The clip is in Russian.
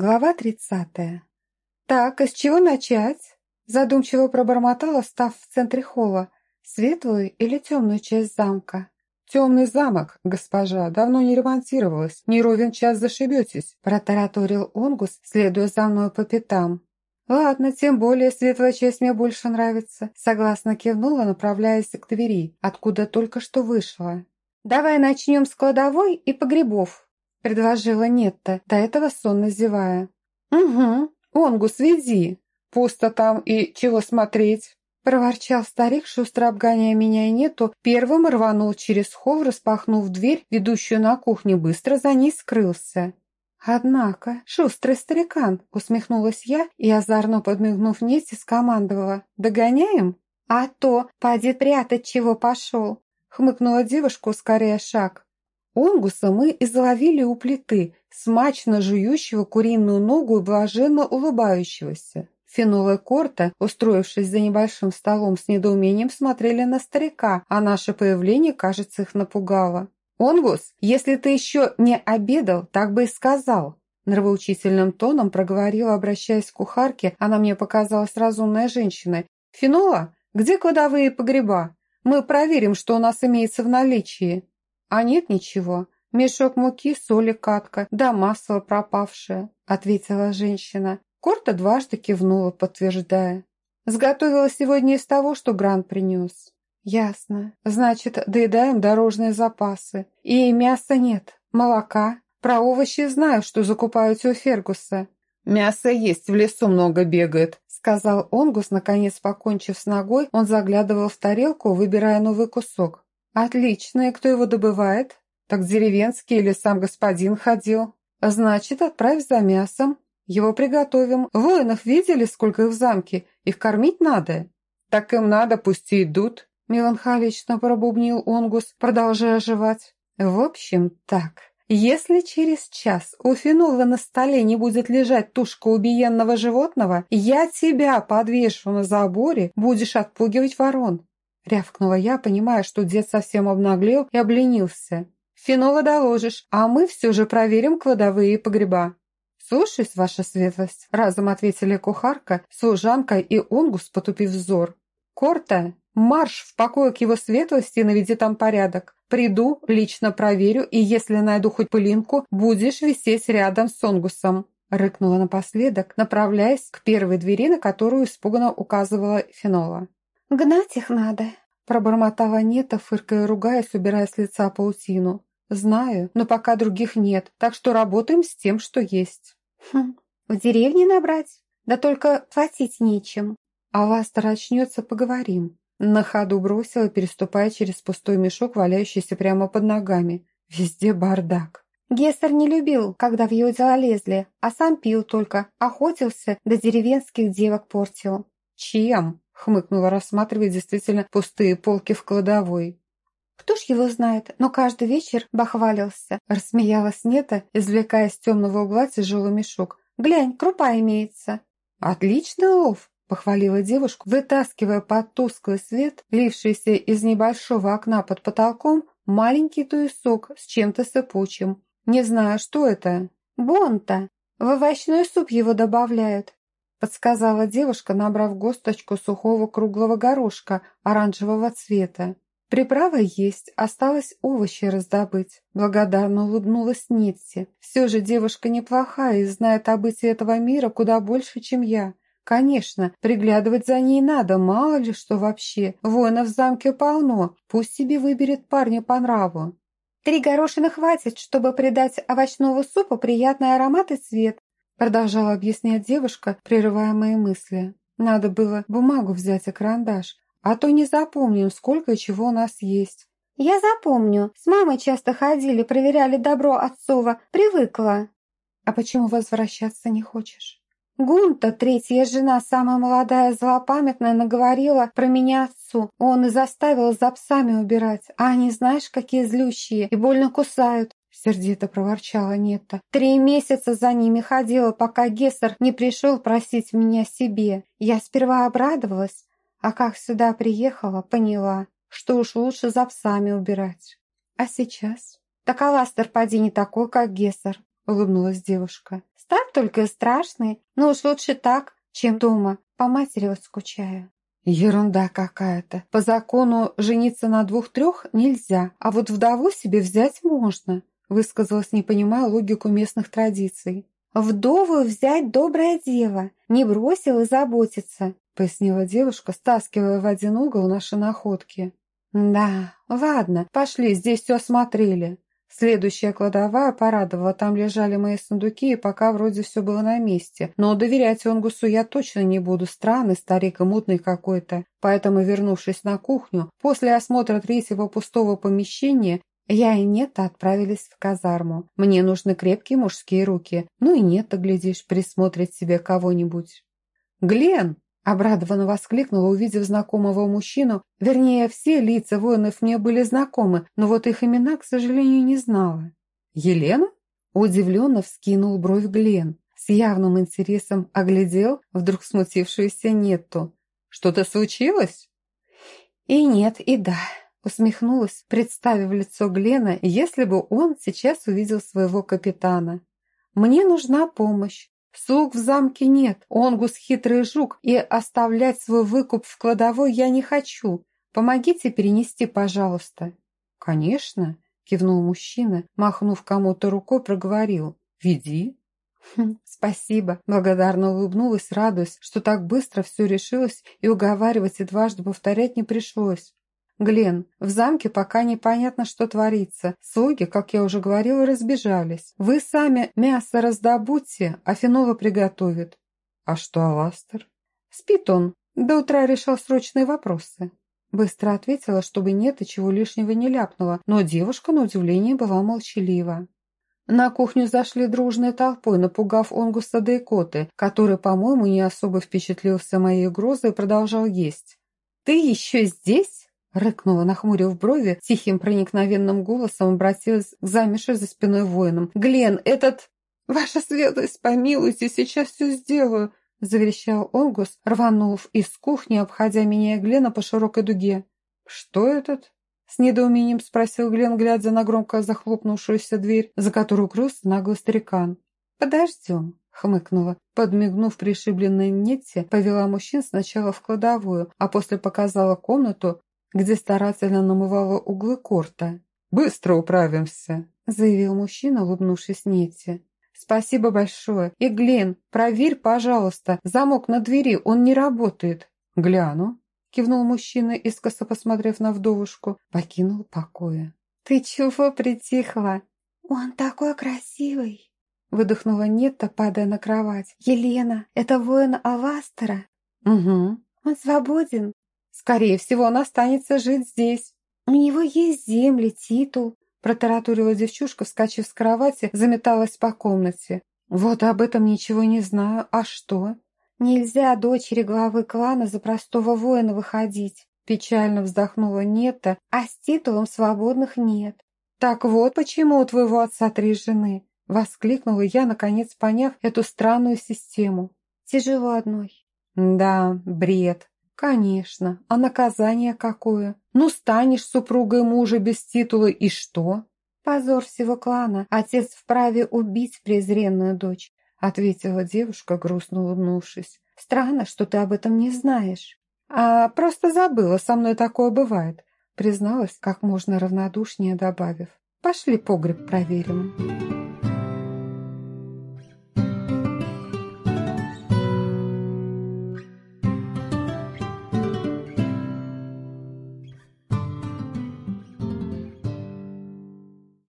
Глава тридцатая. «Так, из чего начать?» Задумчиво пробормотала, став в центре холла. «Светлую или темную часть замка?» «Темный замок, госпожа, давно не ремонтировалась. Не ровен час зашибетесь», протараторил Онгус, следуя за мной по пятам. «Ладно, тем более светлая часть мне больше нравится», согласно кивнула, направляясь к двери, откуда только что вышла. «Давай начнем с кладовой и погребов», — предложила Нетта, до этого сонно зевая. «Угу, Онгус, веди. Пусто там и чего смотреть?» Проворчал старик, шустро обгоняя меня и Нету, первым рванул через холл, распахнув дверь, ведущую на кухню, быстро за ней скрылся. «Однако, шустрый старикан!» — усмехнулась я и, озорно подмигнув Нете, скомандовала. «Догоняем?» «А то, поди прятать, чего пошел!» — хмыкнула девушка, ускоряя шаг. Онгуса мы изловили у плиты, смачно жующего куриную ногу и блаженно улыбающегося. Фенол и Корта, устроившись за небольшим столом с недоумением, смотрели на старика, а наше появление, кажется, их напугало. «Онгус, если ты еще не обедал, так бы и сказал», нравоучительным тоном проговорила, обращаясь к кухарке, она мне показалась разумной женщиной. «Фенола, где кладовые погреба? Мы проверим, что у нас имеется в наличии». «А нет ничего. Мешок муки, соли, катка, да масло пропавшее», — ответила женщина. Корта дважды кивнула, подтверждая. «Сготовила сегодня из того, что Грант принес». «Ясно. Значит, доедаем дорожные запасы. И мяса нет, молока. Про овощи знаю, что закупают у Фергуса». «Мясо есть, в лесу много бегает», — сказал Онгус, наконец покончив с ногой. Он заглядывал в тарелку, выбирая новый кусок. «Отлично, и кто его добывает?» «Так деревенский или сам господин ходил?» «Значит, отправь за мясом. Его приготовим. Воинов видели, сколько их в замке? Их кормить надо?» «Так им надо, пусть и идут», — меланхолично пробубнил Онгус, продолжая жевать. «В общем, так. Если через час у Фенола на столе не будет лежать тушка убиенного животного, я тебя подвешу на заборе, будешь отпугивать ворон. Рявкнула я, понимая, что дед совсем обнаглел и обленился. «Фенола доложишь, а мы все же проверим кладовые и погреба». «Слушаюсь, ваша светлость», — разом ответили кухарка, служанка и онгус, потупив взор. «Корта, марш в покое к его светлости и наведи там порядок. Приду, лично проверю, и если найду хоть пылинку, будешь висеть рядом с онгусом». Рыкнула напоследок, направляясь к первой двери, на которую испуганно указывала Фенола. «Гнать их надо», – пробормотала Нета, фыркая ругаясь, убирая с лица паутину. «Знаю, но пока других нет, так что работаем с тем, что есть». «Хм, в деревне набрать? Да только платить нечем». «А вас-то очнется, поговорим». На ходу бросила, переступая через пустой мешок, валяющийся прямо под ногами. Везде бардак. Гессер не любил, когда в его дела лезли, а сам пил только, охотился, да деревенских девок портил. «Чем?» Хмыкнула, рассматривая действительно пустые полки в кладовой. «Кто ж его знает, но каждый вечер бахвалился», – рассмеялась Нета, извлекая из темного угла тяжелый мешок. «Глянь, крупа имеется». «Отличный лов», – похвалила девушку, вытаскивая под тусклый свет, лившийся из небольшого окна под потолком, маленький туесок с чем-то сыпучим. «Не знаю, что это». «Бонта. В овощной суп его добавляют подсказала девушка, набрав госточку сухого круглого горошка оранжевого цвета. Приправа есть, осталось овощи раздобыть. Благодарно улыбнулась Нитси. Все же девушка неплохая и знает о быте этого мира куда больше, чем я. Конечно, приглядывать за ней надо, мало ли что вообще. Воинов в замке полно, пусть себе выберет парня по нраву. Три горошины хватит, чтобы придать овощному супу приятный аромат и цвет, Продолжала объяснять девушка, прерывая мои мысли. Надо было бумагу взять и карандаш, а то не запомним, сколько и чего у нас есть. «Я запомню. С мамой часто ходили, проверяли добро отцова. Привыкла». «А почему возвращаться не хочешь?» Гунта, третья жена, самая молодая, злопамятная, наговорила про меня отцу. Он и заставил за псами убирать. А они, знаешь, какие злющие и больно кусают. Сердито проворчала Нетта. «Три месяца за ними ходила, пока Гессер не пришел просить меня себе. Я сперва обрадовалась, а как сюда приехала, поняла, что уж лучше за псами убирать. А сейчас? Так Аластер поди не такой, как Гессер. улыбнулась девушка. «Старт только страшный, но уж лучше так, чем дома. По матери вот скучаю». Ерунда какая-то. По закону жениться на двух-трех нельзя, а вот вдову себе взять можно, высказалась, не понимая логику местных традиций. «Вдову взять доброе дело, не бросил и заботиться», пояснила девушка, стаскивая в один угол наши находки. «Да, ладно, пошли, здесь все осмотрели». Следующая кладовая порадовала, там лежали мои сундуки, и пока вроде все было на месте. Но доверять Онгусу я точно не буду, странный старик и мутный какой-то. Поэтому, вернувшись на кухню, после осмотра третьего пустого помещения, я и Нета отправились в казарму. Мне нужны крепкие мужские руки. Ну и Нета, глядишь, присмотрит себе кого-нибудь. «Глен!» Обрадованно воскликнула, увидев знакомого мужчину. Вернее, все лица воинов мне были знакомы, но вот их имена, к сожалению, не знала. «Елена?» Удивленно вскинул бровь Глен. С явным интересом оглядел вдруг смутившуюся Нетту. «Что-то случилось?» «И нет, и да», усмехнулась, представив лицо Глена, если бы он сейчас увидел своего капитана. «Мне нужна помощь. Слуг в замке нет, Онгус хитрый жук, и оставлять свой выкуп в кладовой я не хочу. Помогите перенести, пожалуйста». «Конечно», — кивнул мужчина, махнув кому-то рукой, проговорил. «Веди». Хм, «Спасибо», — благодарно улыбнулась, радуясь, что так быстро все решилось и уговаривать и дважды повторять не пришлось. «Глен, в замке пока непонятно, что творится. Слуги, как я уже говорила, разбежались. Вы сами мясо раздобудьте, а Финова приготовит». «А что Аластер?» «Спит он. До утра решал срочные вопросы». Быстро ответила, чтобы нет и чего лишнего не ляпнула, но девушка, на удивление, была молчалива. На кухню зашли дружной толпой, напугав Онгуста Дейкоты, который, по-моему, не особо впечатлился моей угрозой и продолжал есть. «Ты еще здесь?» Рыкнула, нахмурив брови, тихим проникновенным голосом обратилась к замершей за спиной воинам. «Глен, этот...» «Ваша светлость, помилуйте, сейчас все сделаю!» Заверещал Олгус, рванув из кухни, обходя меня и Глена по широкой дуге. «Что этот?» С недоумением спросил Глен, глядя на громко захлопнувшуюся дверь, за которую укрылся наглый старикан. «Подождем», — хмыкнула. Подмигнув пришибленной Нетте, повела мужчин сначала в кладовую, а после показала комнату, где старательно намывала углы корта. «Быстро управимся», — заявил мужчина, улыбнувшись Нетте. «Спасибо большое. И, Глен, проверь, пожалуйста, замок на двери, он не работает». «Гляну», — кивнул мужчина, искоса посмотрев на вдовушку, покинул покоя. «Ты чего притихла?» «Он такой красивый!» Выдохнула Нетта, падая на кровать. «Елена, это воин Авастера?» «Угу». «Он свободен?» Скорее всего, он останется жить здесь. У него есть земли, титул. Протаратурила девчушка, вскочив с кровати, заметалась по комнате. Вот об этом ничего не знаю. А что? Нельзя дочери главы клана за простого воина выходить. Печально вздохнула Нета, а с титулом свободных нет. Так вот почему у твоего отца три жены. Воскликнула я, наконец поняв эту странную систему. Тяжело одной. Да, бред. «Конечно. А наказание какое? Ну, станешь супругой мужа без титула, и что?» «Позор всего клана. Отец вправе убить презренную дочь», ответила девушка, грустно улыбнувшись. «Странно, что ты об этом не знаешь». «А просто забыла, со мной такое бывает», призналась, как можно равнодушнее добавив. «Пошли погреб проверим».